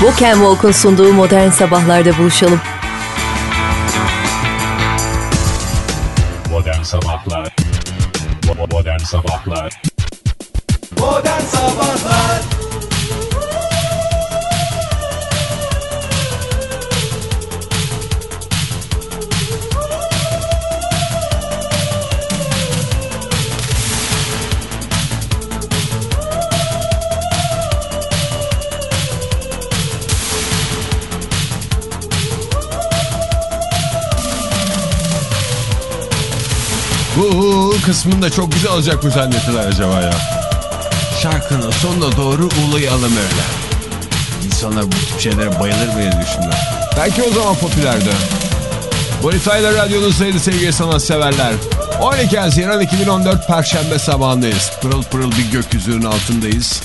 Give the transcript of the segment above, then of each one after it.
Walk and Walk'un sunduğu Modern Sabahlar'da buluşalım. Modern Sabahlar. Modern Sabahlar. Modern Sabahlar kısmını da çok güzel olacak mı zannettiler acaba ya? Şarkının sonuna doğru ulayalım öyle. İnsanlar bu tip şeylere bayılır mı diye düşündüler. Belki o zaman popülerdi. Bonifayla Radyo'nun sayılı sevgili sanatseverler. 12 Haziran 2014 Perşembe sabahındayız. Pırıl pırıl bir gökyüzünün altındayız.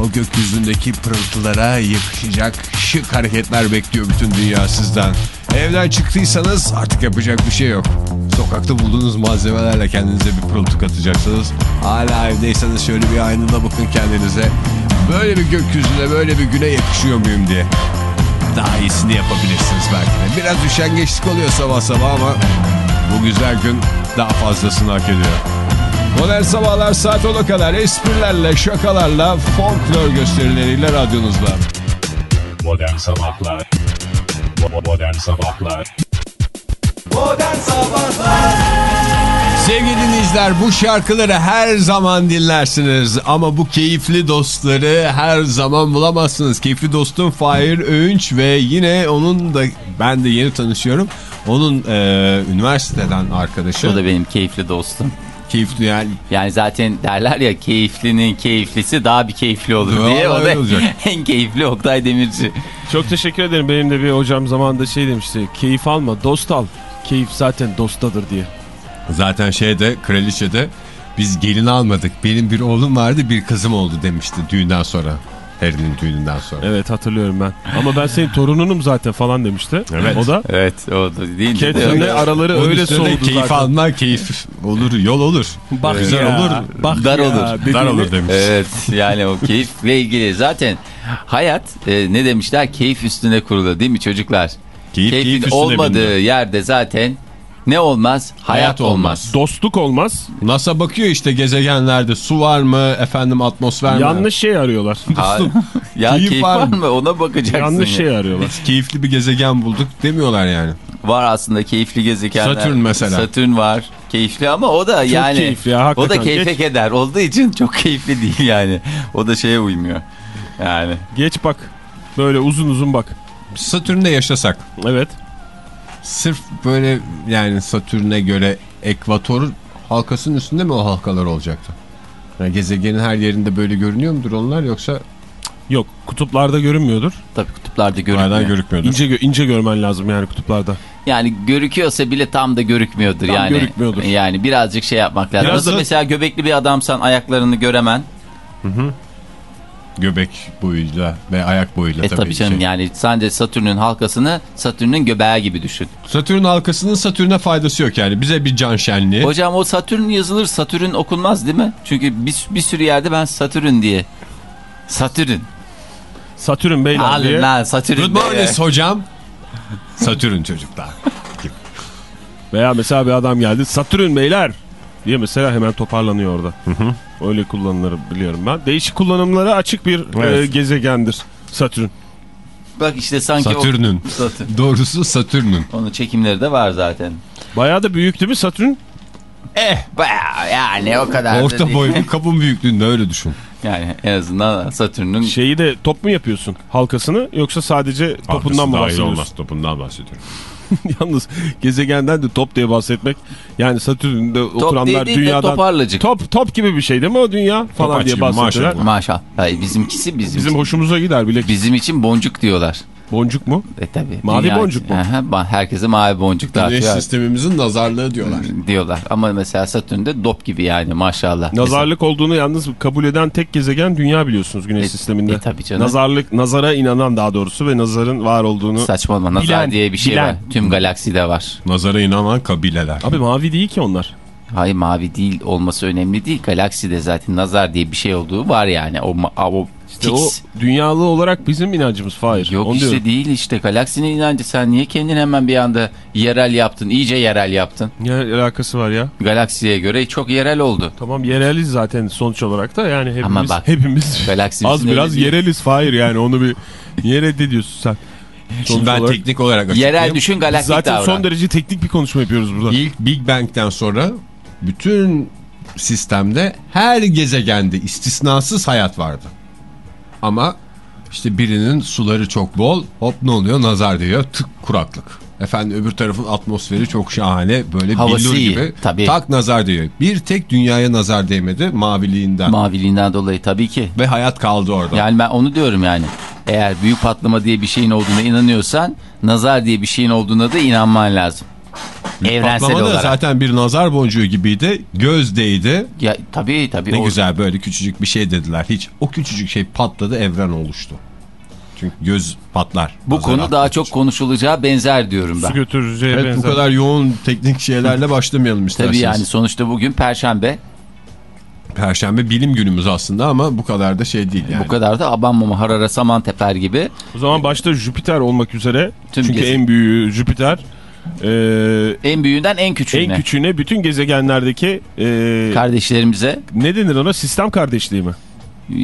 O gökyüzündeki pırıltılara yakışacak şık hareketler bekliyor bütün dünya sizden. Evden çıktıysanız artık yapacak bir şey yok. Sokakta bulduğunuz malzemelerle kendinize bir pırıltı katacaksınız. Hala evdeyseniz şöyle bir aynada bakın kendinize. Böyle bir gökyüzüne böyle bir güne yakışıyor muyum diye. Daha iyisini yapabilirsiniz belki de. Biraz üşengeçlik oluyor sabah sabah ama bu güzel gün daha fazlasını hak ediyor. Modern Sabahlar saat 10'a kadar esprilerle, şakalarla, folklor gösterileriyle radyonuzda. Modern Sabahlar Modern Sabahlar Modern Sabahlar Sevgili dinleyiciler bu şarkıları her zaman dinlersiniz ama bu keyifli dostları her zaman bulamazsınız. Keyifli dostum Fahir Öğünç ve yine onun da ben de yeni tanışıyorum. Onun e, üniversiteden arkadaşı. O da benim keyifli dostum. Keyifli yani. Yani zaten derler ya keyiflinin keyiflisi daha bir keyifli olur Vallahi diye. O da olacak. en keyifli Oktay Demirci. Çok teşekkür ederim. Benim de bir hocam zamanında şey demişti. Keyif alma dost al. Keyif zaten dostadır diye. Zaten şeyde kraliçede biz gelin almadık. Benim bir oğlum vardı bir kızım oldu demişti düğünden sonra. Harry'nin düğününden sonra. Evet hatırlıyorum ben. Ama ben senin torununum zaten falan demişti. Evet. O da Evet o da değil. de- Catherine'le araları Onun öyle soğudu keyif zaten. alma keyif olur yol olur. Bak Güzel ya, olur. Bak Dar ya olur. dediğini- Dar olur demiş. Evet yani o keyifle ilgili zaten hayat e, ne demişler keyif üstüne kurulu değil mi çocuklar? Keyif, Keyfin keyif üstüne olmadığı bindi. yerde zaten ne olmaz? Hayat, Hayat olmaz. olmaz. Dostluk olmaz. NASA bakıyor işte gezegenlerde su var mı efendim atmosfer mi? Yanlış şey arıyorlar. Ha, ya Keyif keyif, var var mı? Ona bakacaksın. Yanlış ya. şey arıyorlar. Biz keyifli bir gezegen bulduk demiyorlar yani. Var aslında keyifli gezegenler. Satürn mesela. Satürn var. Keyifli ama o da yani. keyifli ya, o da keyfe Geç. keder olduğu için çok keyifli değil yani. O da şeye uymuyor. Yani. Geç bak. Böyle uzun uzun bak. Satürn'de yaşasak Evet. Sırf böyle yani Satürn'e göre ekvator halkasının üstünde mi o halkalar olacaktı? Yani gezegenin her yerinde böyle görünüyor mudur onlar yoksa Yok kutuplarda görünmüyordur. Tabii kutuplarda görünmüyor. görükmüyordur? İnce, ince görmen lazım yani kutuplarda. Yani görüküyorsa bile tam da görükmüyordur Tam yani. görükmüyordur. Yani birazcık şey yapmak lazım. Biraz Nasıl da- mesela göbekli bir adamsan ayaklarını göremen. Göbek boyuyla ve ayak boyuyla E tabii. tabii canım şey. yani sadece Satürn'ün halkasını Satürn'ün göbeği gibi düşün. Satürn halkasının Satürn'e faydası yok yani. Bize bir can şenliği. Hocam o Satürn yazılır Satürn okunmaz değil mi? Çünkü bir, bir sürü yerde ben Satürn diye. Satürn. Satürn beyler Alın diye. lan Satürn. Good morning hocam. Satürn çocuklar. Veya mesela bir adam geldi. Satürn beyler diye mesela hemen toparlanıyor orada. Öyle kullanılır biliyorum ben. Değişik kullanımlara açık bir Evet. e, gezegendir Satürn. Bak işte sanki Satürn'ün. o... Satürn. Doğrusu Satürn'ün. Onun çekimleri de var zaten. Bayağı da büyük değil mi Satürn? Eh bayağı yani o kadar da Orta boy bir kabın büyüklüğünde öyle düşün. Yani en azından Satürn'ün Şeyi de top mu yapıyorsun halkasını yoksa sadece topundan mı bahsediyorsun? topundan bahsediyorum. Yalnız gezegenden de top diye bahsetmek yani Satürn'de top oturanlar değil, değil de dünyadan toparlacık. top top gibi bir şey değil mi o dünya falan Topaç diye bahsediyorlar. maşallah. Maşallah. Hayır, bizimkisi bizim. Bizim hoşumuza gider bile. Bizim için boncuk diyorlar. Boncuk mu? E tabi. Mavi boncuk mu? herkese mavi boncuk Güneş dağıtıyor sistemimizin nazarlığı diyorlar. diyorlar. Ama mesela Satürn'de dop gibi yani maşallah. Nazarlık olduğunu yalnız kabul eden tek gezegen dünya biliyorsunuz güneş E- sisteminde. e tabii canım. Nazarlık, nazara inanan daha doğrusu ve nazarın var olduğunu. Mesela, saçmalama nazar Bilen, diye bir şey bilen. var. Tüm galakside var. Nazara inanan kabileler. Abi mavi değil ki onlar. Hayır mavi değil olması önemli değil. Galakside zaten nazar diye bir şey olduğu var yani. O, o İşte o Fix. dünyalı olarak bizim inancımız Fahir. Yok Onu işte diyorum. değil işte galaksinin inancı sen niye kendin hemen bir anda yerel yaptın iyice yerel yaptın. Ne alakası var ya? Galaksiye göre çok yerel oldu. Tamam yereliz zaten sonuç olarak da yani hepimiz Ama bak, hepimiz Galaksi az biraz değil. yereliz Fahir yani onu bir niye reddediyorsun sen? Şimdi ben olarak- teknik olarak açıklayayım. Yerel düşün galaktik Zaten davran. son derece teknik bir konuşma yapıyoruz burada. İlk Big Bang'den sonra bütün sistemde her gezegende istisnasız hayat vardı. Ama işte birinin suları çok bol hop ne oluyor nazar diyor tık kuraklık. Efendim öbür tarafın atmosferi çok şahane böyle Havası billur iyi, gibi tabii. tak nazar diyor. Bir tek dünyaya nazar değmedi maviliğinden Maviliğinden dolayı tabii ki. ve hayat kaldı orada. Yani ben onu diyorum yani. Eğer büyük patlama diye bir şeyin olduğuna inanıyorsan nazar diye bir şeyin olduğuna da inanman lazım. Evrensel Patlama olarak. zaten bir nazar boncuğu gibiydi. Göz değdi. Ya, tabii tabii. Ne o- güzel böyle küçücük bir şey dediler. Hiç o küçücük şey patladı evren oluştu. Çünkü göz patlar. Bu konu daha atmak çok için. konuşulacağı benzer diyorum Su ben. götürücüye Evet bu benzer. kadar yoğun teknik şeylerle başlamayalım isterseniz. Tabii yani sonuçta bugün Perşembe. Perşembe bilim günümüz aslında ama bu kadar da şey değil yani. Bu kadar da abanmama harara saman teper gibi. O zaman başta Jüpiter olmak üzere Tüm çünkü geze- en büyüğü Jüpiter e, En büyüğünden en küçüğüne. en küçüğüne bütün gezegenlerdeki e, Kardeşlerimize. ne denir ona sistem kardeşliği mi?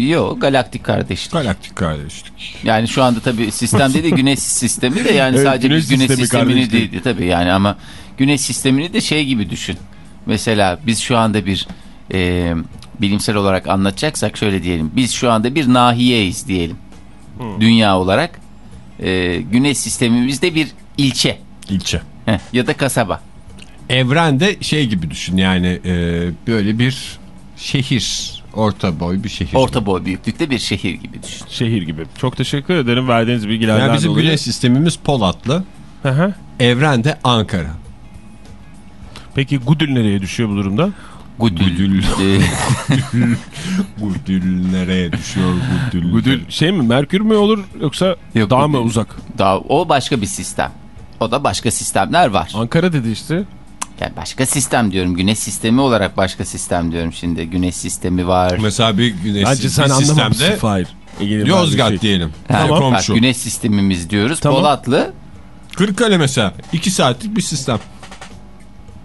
Yok galaktik kardeşlik. Galaktik kardeşlik. Yani şu anda tabii sistem dedi güneş sistemi de yani Evet, sadece güneş biz güneş sistemi sistemini kardeşliği. değildi tabii yani ama güneş sistemini de şey gibi düşün. Mesela biz şu anda bir e, bilimsel olarak anlatacaksak şöyle diyelim. Biz şu anda bir nahiyeyiz diyelim. Dünya olarak. E, güneş sistemimizde bir ilçe İlçe. Heh, ya da kasaba. Evrende şey gibi düşün yani e, böyle bir şehir. Orta boy bir şehir. Orta boy büyüklükte bir şehir gibi düşün. Şehir gibi. Çok teşekkür ederim verdiğiniz bilgilerden Yani bizim dolayı. güneş sistemimiz Polatlı. Hı hı. Evrende Ankara. Peki Gudül nereye düşüyor bu durumda? Gudül. Gudül. Gudül nereye düşüyor Gudül? Gudül şey mi Merkür mü olur yoksa Yok, daha Gudül. mı uzak? daha, o başka bir sistem. O da başka sistemler var. Ankara dedi işte. Yani başka sistem diyorum. Güneş sistemi olarak başka sistem diyorum şimdi. Güneş sistemi var. Mesela bir güneş Bence sen sistemde Fahir. Ege'nin Yozgat şey. diyelim. Ha, Tamam. Bak Komşu. güneş sistemimiz diyoruz. Tamam. Polatlı. Kırıkkale mesela. 2 saatlik bir sistem.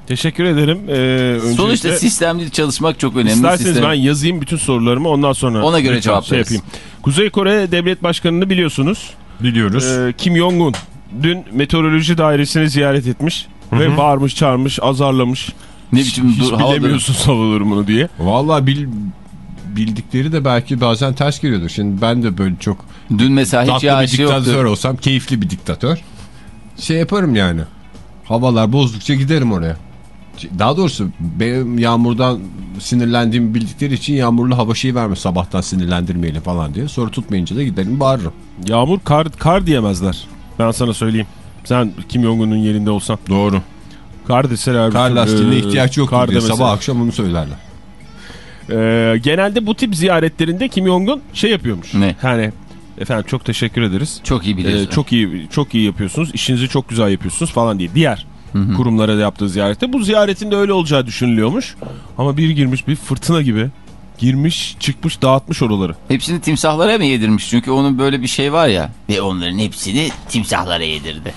Teşekkür ederim. Ee, öncelikle Sonuçta sistemli çalışmak çok önemli. İsterseniz Sistem- ben yazayım bütün sorularımı ondan sonra Ona göre cevaplarız. şey yapayım. Kuzey Kore Devlet Başkanı'nı biliyorsunuz. Biliyoruz. Ee, Kim Jong-un dün meteoroloji dairesini ziyaret etmiş ve bağırmış çağırmış azarlamış. ne biçim Hiç dur, hava durumu. bilemiyorsun hava durumunu diye. Vallahi bil, bildikleri de belki bazen ters geliyordur. Şimdi ben de böyle çok Dün mesela hiç tatlı bir diktatör yoktu. olsam, keyifli bir diktatör. Şey yaparım yani. Havalar bozdukça giderim oraya. Daha doğrusu benim yağmurdan sinirlendiğimi bildikleri için yağmurlu hava şeyi verme sabahtan sinirlendirmeyelim falan diye. Sonra tutmayınca da giderim bağırırım. Yağmur kar, kar diyemezler. Ben sana söyleyeyim. Sen Kim Jong-un'un yerinde olsan. Doğru. Kar deseler. Kar bütün, lastiğine e, ihtiyaç yok diye demeseler. sabah akşam onu söylerler. Ee, genelde bu tip ziyaretlerinde Kim Jong-un şey yapıyormuş. Ne? Yani efendim çok teşekkür ederiz. Çok iyi Ee, biliyorsun. çok iyi çok iyi yapıyorsunuz. İşinizi çok güzel yapıyorsunuz falan diye. Diğer kurumlara da yaptığı ziyarette. Bu ziyaretin de öyle olacağı düşünülüyormuş. Ama bir girmiş bir fırtına gibi girmiş çıkmış dağıtmış oraları. Hepsini timsahlara mı yedirmiş? Çünkü onun böyle bir şey var ya. Ve onların hepsini timsahlara yedirdi.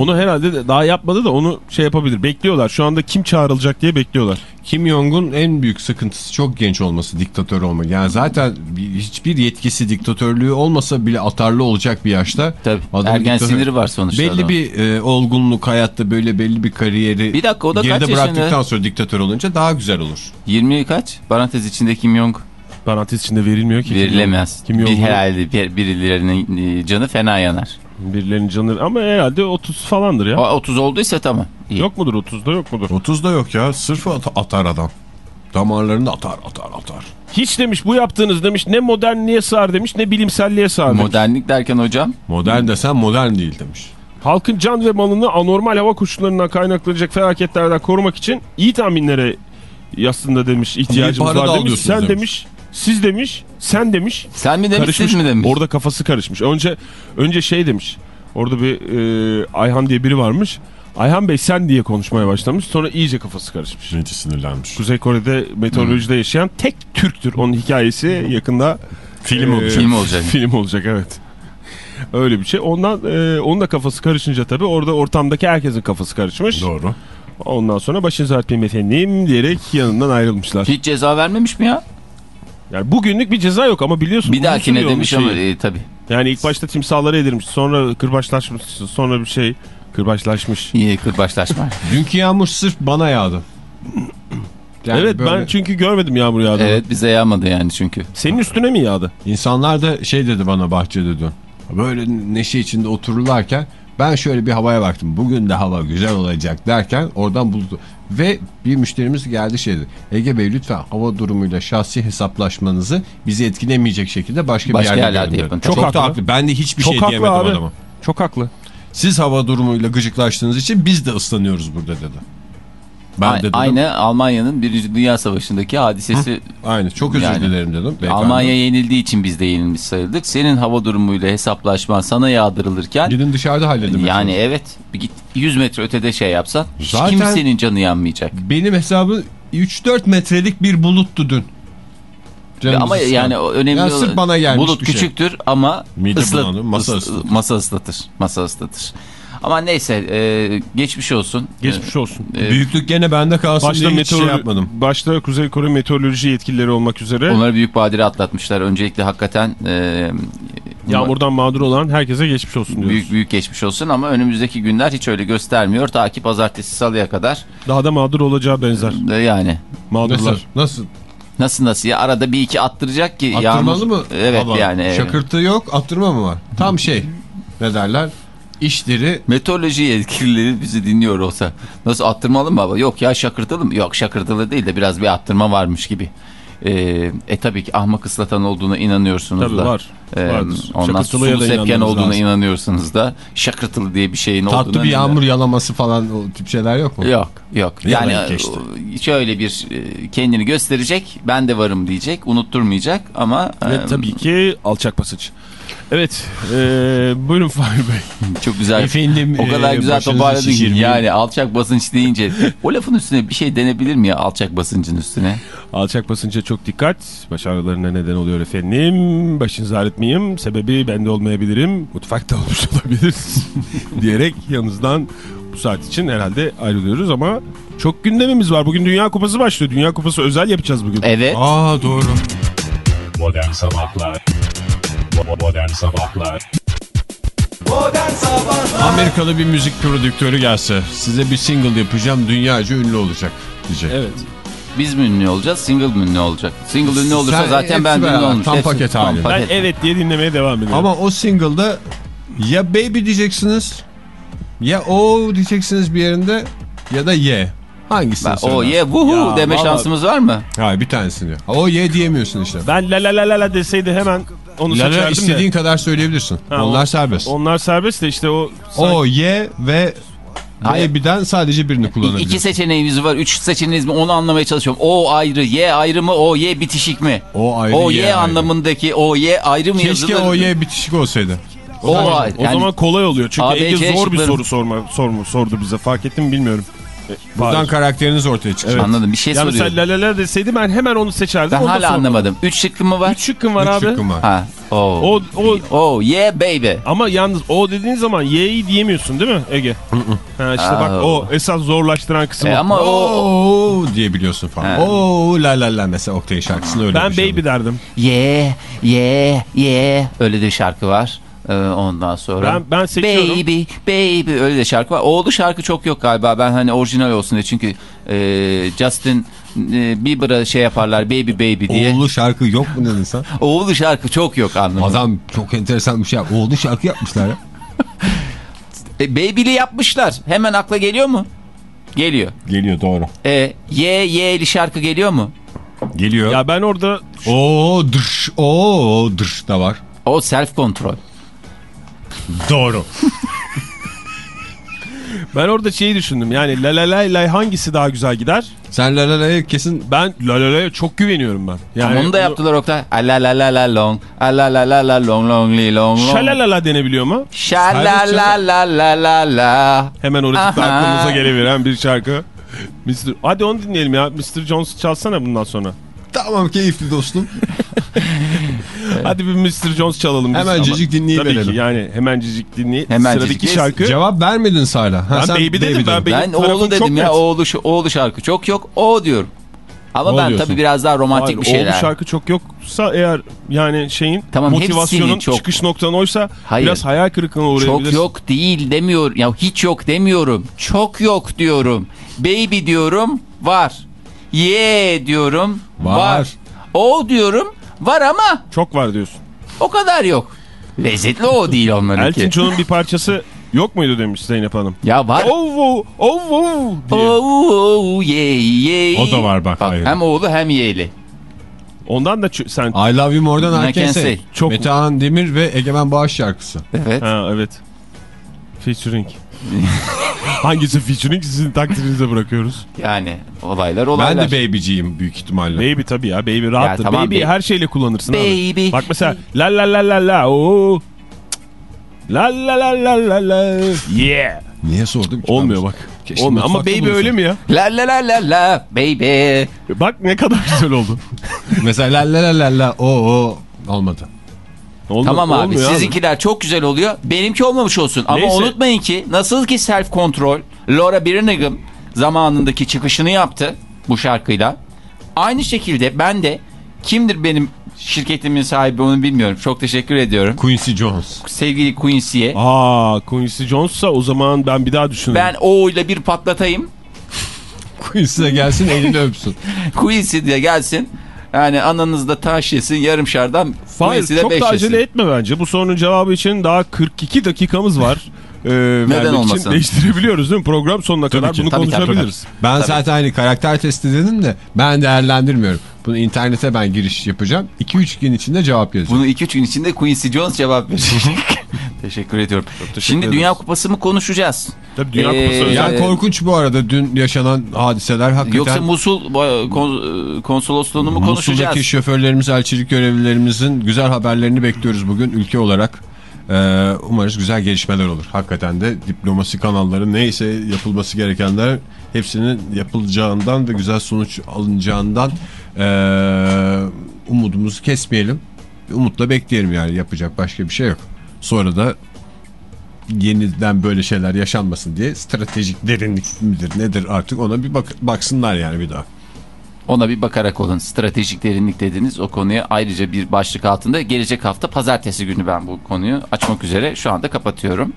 Onu herhalde de daha yapmadı da onu şey yapabilir. Bekliyorlar. Şu anda kim çağrılacak diye bekliyorlar. Kim Jong-un en büyük sıkıntısı çok genç olması, diktatör olmak. Yani zaten bir- hiçbir yetkisi diktatörlüğü olmasa bile atarlı olacak bir yaşta. Tabii. Adam Ergen diktatör- siniri var sonuçta. Belli adamın. bir e, olgunluk hayatta böyle belli bir kariyeri Bir dakika, o da geride kaç yaşında? bıraktıktan sonra diktatör olunca daha güzel olur. 20 kaç? Parantez içinde Kim Jong Parantez içinde verilmiyor ki. verilemez. Kim bir Jong-un herhalde bir, birilerinin e, canı fena yanar. Birilerinin canı ama herhalde 30 falandır ya. O 30 olduysa tamam. İyi. Yok mudur 30'da yok mudur? 30'da yok ya sırf at- atar adam. Damarlarını atar atar atar. Hiç demiş bu yaptığınız demiş ne modernliğe sığar demiş ne bilimselliğe sığar demiş. Modernlik derken hocam Modern desen modern değil demiş. Halkın can ve malını anormal hava koşullarından kaynaklanacak felaketlerden korumak için iyi tahminlere aslında demiş ihtiyacımız var demiş. Sen demiş. demiş. Siz demiş, sen demiş. sen mi demiş karışmış. siz mi demiş? Orada kafası karışmış. Önce önce şey demiş. Orada bir e, Ayhan diye biri varmış. Ayhan Bey sen diye konuşmaya başlamış. Sonra iyice kafası karışmış. Şimdi sinirlenmiş. Kuzey Kore'de meteorolojide yaşayan tek Türktür. Onun hikayesi yakında Film olacak. Film olacak. Film olacak evet. Öyle bir şey. Ondan e, onun da kafası karışınca tabii orada ortamdaki herkesin kafası karışmış. Doğru. Ondan sonra başınızı örtmeyin efendim diyerek yanından ayrılmışlar. Hiç ceza vermemiş mi ya? Yani bugünlük bir ceza yok ama biliyorsun. Bir dahakine demiş bu ama şey. e, tabii. Yani ilk başta timsahlara edilmiş sonra kırbaçlaşmış sonra bir şey kırbaçlaşmış. İyi kırbaçlaşma. Dünkü yağmur sırf bana yağdı. Yani evet böyle ben çünkü görmedim yağmur yağdığını. evet bize yağmadı yani çünkü. Senin üstüne mi yağdı? insanlar da şey dedi bana bahçede dün. Böyle neşe içinde otururlarken ben şöyle bir havaya baktım. Bugün de hava güzel olacak derken oradan buldu. Ve bir müşterimiz geldi şey dedi. Ege Bey lütfen hava durumuyla şahsi hesaplaşmanızı bizi etkilemeyecek şekilde başka, Başka bir yerde yerlerde görün yapın. Çok, Çok haklı. haklı. Ben de hiçbir Çok şey diyemedim abi. adama. Çok haklı. Siz hava durumuyla gıcıklaştığınız için biz de ıslanıyoruz burada dedi. Ben de dedim. Aynı Almanya'nın Birinci Dünya Savaşı'ndaki hadisesi. Aynı. Çok özür Yani, dilerim dedim. beyefendi. Almanya yenildiği için biz de yenilmiş sayıldık. Senin hava durumuyla hesaplaşman sana yağdırılırken Gidin dışarıda halledin. yani mesela. evet bir git 100 metre ötede şey yapsan hiç Zaten- kimsenin canı yanmayacak. Benim hesabım 3-4 metrelik bir buluttu dün. Canımızı ama sıkan. yani önemli Yani sırf bana gelmiş bulut bir şey. küçüktür ama Mide ıslat- bulanır, masa ıs- ıslatır. masa ıslatır. Masa ıslatır. Ama neyse e, geçmiş olsun. Geçmiş olsun. E, Büyüklük gene bende kalsın Başta, diye hiç şey meteor, yapmadım. başta Kuzey Kore meteoroloji yetkilileri olmak üzere Onları büyük badire atlatmışlar. Öncelikle hakikaten e, yağmurdan mağdur olan herkese geçmiş olsun diyoruz. büyük büyük geçmiş olsun ama önümüzdeki günler hiç öyle göstermiyor. Ta ki pazartesi salıya kadar Daha da mağdur olacağı benzer. e, yani Mağdurlar. Nasıl? Nasıl? nasıl nasıl ya arada bir iki attıracak ki Attırmalı yağmur. mı? Evet hava? yani. e, Şakırtı yok, attırma mı var? Tam şey. Ne derler? İşleri Meteoroloji yetkilileri bizi dinliyor olsa nasıl attırmalı mı baba? Yok ya şakırtılı mı? Yok şakırtılı değil de biraz bir attırma varmış gibi. Ee, e tabii ki ahmak ıslatan olduğuna inanıyorsunuz Tabii da. var. Ee, Vardır. ondan sulu da sepken olduğuna lazım. inanıyorsunuz da. Şakırtılı diye bir şeyin olduğuna. tatlı bir yağmur yalaması falan o tip şeyler yok mu? Yok yok. Yani e, şöyle bir e, kendini gösterecek. Ben de varım diyecek. Unutturmayacak ama Ve e, tabii ki alçak basınç. Evet. eee, buyurun Fahri Bey. çok güzel. Efendim, o kadar e, güzel toparladın ki. Yani alçak basınç deyince o lafın üstüne bir şey denebilir mi ya alçak basıncın üstüne? Alçak basınca çok dikkat. Baş ağrılarına neden oluyor efendim. Başınızı ağrıtmayayım. Sebebi bende olmayabilirim. Mutfakta olmuş olabilir. diyerek yanınızdan bu saat için herhalde ayrılıyoruz ama çok gündemimiz var. Bugün Dünya Kupası başlıyor. Dünya Kupası özel yapacağız bugün. Evet. Aa doğru. Modern Sabahlar Modern Sabahlar Modern Sabahlar Amerikalı bir müzik prodüktörü gelse size bir single yapacağım dünyaca ünlü olacak diyecek. Evet. Biz mi ünlü olacağız, single mi ünlü olacak? Single ünlü olursa Sen zaten ben ünlü olmuş. tam Hepsi- paket tam hali. Ben paket. evet diye dinlemeye devam ediyorum. Ama o single'da ya baby diyeceksiniz ya o diyeceksiniz bir yerinde ya da ye. Hangisini Ben, o ye vuhu Ya, deme vallahi- şansımız var mı? Hayır bir tanesini. O ye diyemiyorsun işte. ben la la la la deseydi hemen onu seçerdim istediğin de. kadar söyleyebilirsin. Ha, Onlar o- serbest. Onlar serbest de işte o... O ye ve Hayır. baby'den sadece birini kullanabilirsin. İki seçeneğimiz var, üç seçeneğimiz mi onu anlamaya çalışıyorum. O ayrı, ye ayrı mı, o ye bitişik mi? O ayrı, O ye, ayrı. anlamındaki o ye ayrı mı Keşke yazılır? o ye bitişik olsaydı. O, ayrı. O Yani zaman kolay oluyor. Çünkü Ege zor bir soru sorma, sorma, sordu bize. Fark ettim mi bilmiyorum. E, Buradan Fahir. karakteriniz ortaya çıkacak. Evet. anladım bir şey Ya soruyorum. mesela la la la deseydi ben hemen onu seçerdim. Ben onu da hala anlamadım. Üç şıkkı mı var? Üç şıkkın var Üç abi. şıkkım var. Ha. O. O, o, O ye baby. ama yalnız o dediğin zaman y'yi diyemiyorsun değil mi Ege? ha işte bak o. o esas zorlaştıran kısım E, o. ama o Oo diyebiliyorsun falan. He. Oo la la la mesela Oktay şarkısında öyle Ben bir şey baby derdim. ye ye ye öyle de şarkı var. Ee, ondan sonra Ben- ben seçiyorum. Baby baby öyle de şarkı var. Oğlu şarkı çok yok galiba. Ben hani orijinal olsun diye çünkü e, Justin e, Bieber'a şey yaparlar baby baby diye. Oğlu şarkı yok mu dedin sen? Oğlu şarkı çok yok anladım. Adam çok enteresan bir şey. yap- Oğlu şarkı yapmışlar ya. E, baby'li yapmışlar. Hemen akla geliyor mu? Geliyor. Geliyor doğru. E, ye ye'li şarkı geliyor mu? Geliyor. Ya ben orada Oo dırş. Oo dırş da var. O self kontrol. Doğru. ben orada şeyi düşündüm. Yani la la la la hangisi daha güzel gider? Sen la la la'ya kesin Ben la la la'ya çok güveniyorum ben. Yani Ama onu da yaptılar Oktay. A la la la la long. A la la la la long long li long long. Şalalala denebiliyor mu? Şa la la la la la la. Hemen orası Aha. aklımıza geliveren bir şarkı. Mr. Hadi onu dinleyelim ya. Mr. Jones çalsana bundan sonra. Tamam keyifli dostum. Hadi bir Mr. Jones çalalım. Hemencecik dinleyiverelim. Tabii ki yani hemencecik dinleyip Hemencecik. sıradaki Biz- şarkı. Cevap vermedin Sayla. Ha, Ben sen baby dedim, ben dedin. baby- Ben tarafım oğlu çok dedim ya net. oğlu, şu- oğlu şarkı çok yok o diyorum. Ama O ben tabii biraz daha romantik Hayır, bir şeyler. oğlu şarkı çok yoksa eğer yani şeyin Tamam, motivasyonun çok- çıkış noktan oysa Hayır. biraz hayal kırıklığına Çok uğrayabilirsin. yok değil demiyor. Ya hiç yok demiyorum. Çok yok diyorum. Baby diyorum var. Ye diyorum var. Var. O diyorum var ama Çok var diyorsun. o kadar yok. Lezzetli o değil onlarınki. Elton John'un bir parçası yok muydu demiş Zeynep Hanım. Ya var. Oh oh oh oh diye. Oo, ye ye. O da var bak, hayır. Hem oğlu hem yeğli. Ondan da sen... I Love You More Than I Can. Say. Çok- Metehan Demir ve Egemen Bağış şarkısı. Evet. Ha evet. Featuring. Hangisi featuring sizin takdirinize bırakıyoruz. Yani olaylar Ben olaylar. de babyciyim büyük ihtimalle. Baby tabii ya baby rahattır. tamam, baby baby. her şeyle kullanırsın abi. Baby. Bak mesela la la la la la o. La la la la la la. Yeah. Niye sordum ki? Olmuyor Ben- bak. Keşke Olmuyor. Ama baby bulunsa. öyle mi ya? La la la la la baby. Bak ne kadar güzel oldu. Mesela la la la la o o olmadı. Olmuyor, Tamam abi sizinkiler çok güzel oluyor. Benimki olmamış olsun. Ama Neyse. unutmayın ki nasıl ki self control Laura Birmingham zamanındaki çıkışını yaptı bu şarkıyla. Aynı şekilde ben de kimdir benim şirketimin sahibi onu bilmiyorum. Çok teşekkür ediyorum. Quincy Jones. Sevgili Quincy'ye. Aa Quincy Jones'sa o zaman ben bir daha düşünürüm. Ben o ile bir patlatayım. Quincy de gelsin elini öpsün. Quincy de gelsin. Yani ananızda taş yesin yarım şardan. Hayır çok da acele yesin. etme bence. Bu sorunun cevabı için daha 42 dakikamız var. Ee, vermek için olmasın? değiştirebiliyoruz değil mi? Program sonuna kadar ki, bunu tabii, tabii, konuşabiliriz. Ben Tabii. zaten hani karakter testi dedim de ben değerlendirmiyorum. Bunu internete ben giriş yapacağım. 2-3 gün içinde cevap yazacağım. Bunu 2-3 gün içinde Quincy Jones cevap verecek. Teşekkür ediyorum. teşekkür Şimdi ederiz. Dünya Kupası mı konuşacağız? Tabii Dünya Ee, Kupası. Yani Evet. korkunç bu arada dün yaşanan hadiseler hakikaten. Yoksa Musul e, e, konsolosluğunu mu konuşacağız? Musul'daki şoförlerimiz, elçilik görevlilerimizin güzel haberlerini bekliyoruz bugün ülke olarak. Ee, umarız güzel gelişmeler olur. Hakikaten de diplomasi kanalları neyse yapılması gerekenler hepsinin yapılacağından ve güzel sonuç alınacağından ee, umudumuzu kesmeyelim. Umutla bekleyelim yani yapacak başka bir şey yok. Sonra da yeniden böyle şeyler yaşanmasın diye stratejik derinlik midir nedir artık ona bir bak baksınlar yani bir daha. Ona bir bakarak olun. Stratejik derinlik dediniz. O konuya ayrıca bir başlık altında. Gelecek hafta pazartesi günü ben bu konuyu açmak üzere şu anda kapatıyorum.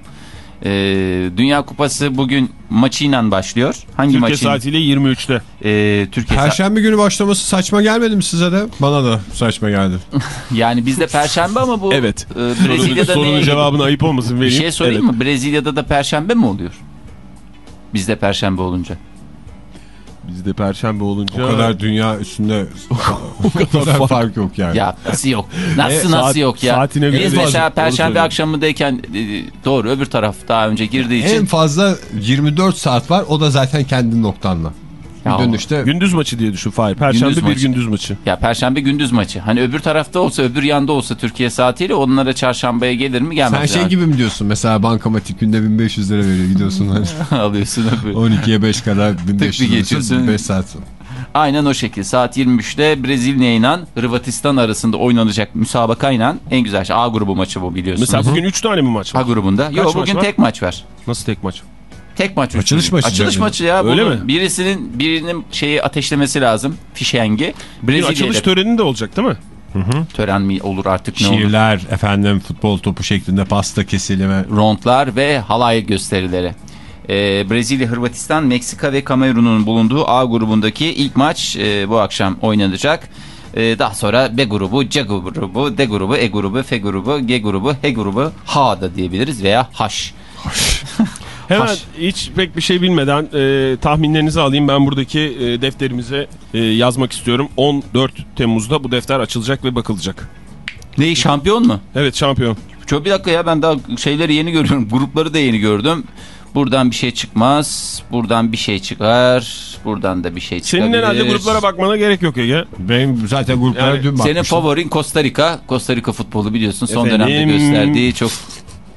Ee, Dünya Kupası bugün maçıyla başlıyor. Hangi Türkiye maçın? saatiyle 23'te. Ee, Türkiye sa- Perşembe günü başlaması saçma gelmedi mi size de? Bana da saçma geldi. Yani bizde Perşembe ama bu Evet. e, Brezilya'da Sorunun ne? cevabını ayıp olmasın Bir vereyim. şey sorayım Evet. mı? Brezilya'da da Perşembe mi oluyor? Bizde Perşembe olunca. Bizde perşembe olunca. O kadar dünya üstünde o kadar fark yok yani. Ya nasıl yok? Nasıl E, nasıl saat- yok ya? saatine göre Biz mesela Perşembe akşamındayken e, doğru öbür taraf daha önce girdiği için En fazla 24 saat var o da zaten kendi noktanla. Ya Bir dönüşte Gündüz maçı diye düşün Fahir. Perşembe Gündüz bir maçı. gündüz maçı. Ya Perşembe gündüz maçı. Hani öbür tarafta olsa öbür yanda olsa Türkiye saatiyle onlara çarşambaya gelir mi gelmez. sen şey yani. gibi mi diyorsun mesela bankamatik günde 1500 lira veriyor gidiyorsun hani alıyorsun öbür. 12'ye 5 kadar 1500 bir lira geçiyorsun. 5 saat sonra. Aynen o şekilde saat 23'te Brezilya ile Hırvatistan arasında oynanacak müsabakayla en güzel şey A grubu maçı bu biliyorsunuz. Mesela bugün 3 tane mi maç A var? grubunda. Yok maç bugün var? tek maç var. Nasıl tek maç? Tek maç. Açılış maçı Açılış canım. maçı ya. Öyle mi? Birisinin birinin şeyi ateşlemesi lazım. Fişengi. Bir Brezilya açılış töreni de olacak değil mi? tören mi olur artık ne olur? Şiirler efendim futbol topu şeklinde pasta kesilimi. Rondlar ve halay gösterileri. Ee, Brezilya, Hırvatistan, Meksika ve Kamerun'un bulunduğu A grubundaki ilk maç e, bu akşam oynanacak. E, daha sonra B grubu, C grubu, D grubu, E grubu, F grubu, G grubu, H grubu, H da diyebiliriz veya H. Hemen Haş. hiç pek bir şey bilmeden e, tahminlerinizi alayım. Ben buradaki e, defterimize e, yazmak istiyorum. 14 Temmuz'da bu defter açılacak ve bakılacak. Ne şampiyon mu? Evet şampiyon. Çok bir dakika ya ben daha şeyleri yeni görüyorum. Grupları da yeni gördüm. Buradan bir şey çıkmaz. Buradan bir şey çıkar. Buradan da bir şey çıkabilir. Senin herhalde gruplara bakmana gerek yok Ege. Benim zaten gruplara Yani dün bakmıştım. Senin favorin Costa Rica. Costa Rica futbolu biliyorsun son Efendim? dönemde gösterdiği çok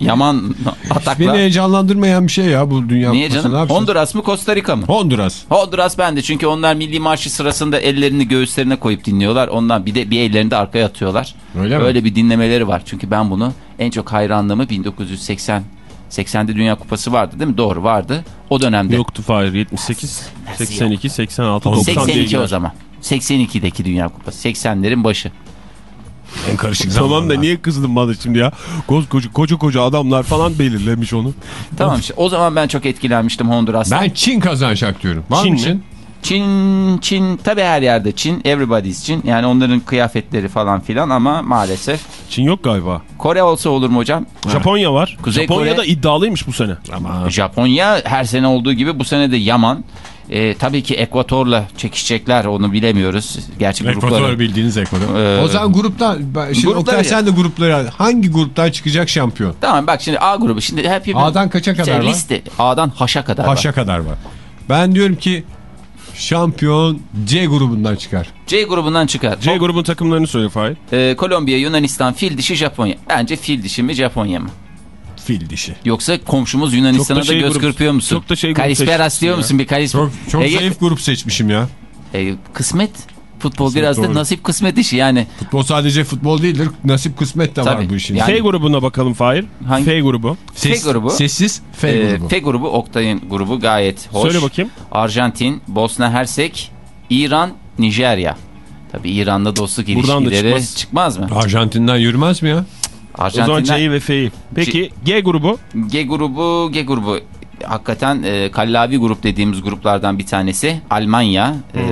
Yaman atakla. Beni heyecanlandırmayan bir şey ya bu Dünya Niye Kupası. canım? Honduras mı Costa Rica mı? Honduras. Honduras bende çünkü onlar milli marşı sırasında ellerini göğüslerine koyup dinliyorlar. Ondan bir de bir ellerini de arkaya atıyorlar. Öyle mi? Öyle bir dinlemeleri var. Çünkü ben bunu en çok hayranlığımı 1980 80'de Dünya Kupası vardı değil mi? Doğru vardı. O dönemde. Yoktu Fahir 78, 82, 86, 90 82 değil. o zaman. 82'deki Dünya Kupası. 80'lerin başı. En karışık Tamam da zamanlar. niye kızdın bana şimdi ya? Koskoca koca koca adamlar falan belirlemiş onu. Tamam işte o zaman ben çok etkilenmiştim Honduras'tan. Ben Çin kazanacak diyorum. Var Çin mı mi? Çin, Çin tabi her yerde Çin, everybody's Çin. Yani onların kıyafetleri falan filan ama maalesef. Çin yok galiba. Kore olsa olur mu hocam? Japonya var. Kuzey Japonya Kore- da iddialıymış bu sene. Ama Japonya her sene olduğu gibi bu sene de Yaman. Ee, tabii ki Ekvator'la çekişecekler onu bilemiyoruz. Gerçi Ekvador grupları. bildiğiniz Ekvador. Ee, o zaman gruptan, şimdi grupları- Oktay sen de gruplara hangi gruptan çıkacak şampiyon? Tamam bak şimdi A grubu. Şimdi hep A'dan kaça kadar Şey, var? Liste. A'dan H''a kadar var. kadar var. Ben diyorum ki şampiyon C grubundan çıkar. C grubundan çıkar. C grubun takımlarını söyle Fahir. Ee, Kolombiya, Yunanistan, fil dişi Japonya. Bence fil dişi mi Japonya mı? Fil dişi. Yoksa komşumuz Yunanistan'a da, da şey göz grup- kırpıyor musun? çok da şey Kalisperas diyor ya. musun? Bir kalis... Çok, çok Ege- zayıf grup seçmişim ya. E, kısmet. Futbol Kısmet, biraz da doğru. nasip kısmet işi yani. Futbol sadece futbol değildir. Nasip kısmet de var Tabii. bu işin. Yani- F grubuna bakalım Fahir. Hangi- F grubu. Ses- F grubu. Sessiz F Ee, grubu. F grubu Oktay'ın grubu gayet hoş. Söyle bakayım. Arjantin, Bosna Hersek, İran, Nijerya. Tabii İran'da dostluk Buradan da ilişkileri çıkmaz. çıkmaz mı? Arjantin'den yürümez mi ya? O zaman Arjantin'den C'yi ve F'yi. Peki G grubu. G grubu, G grubu hakikaten e, kallavi grup dediğimiz gruplardan bir tanesi. Almanya e,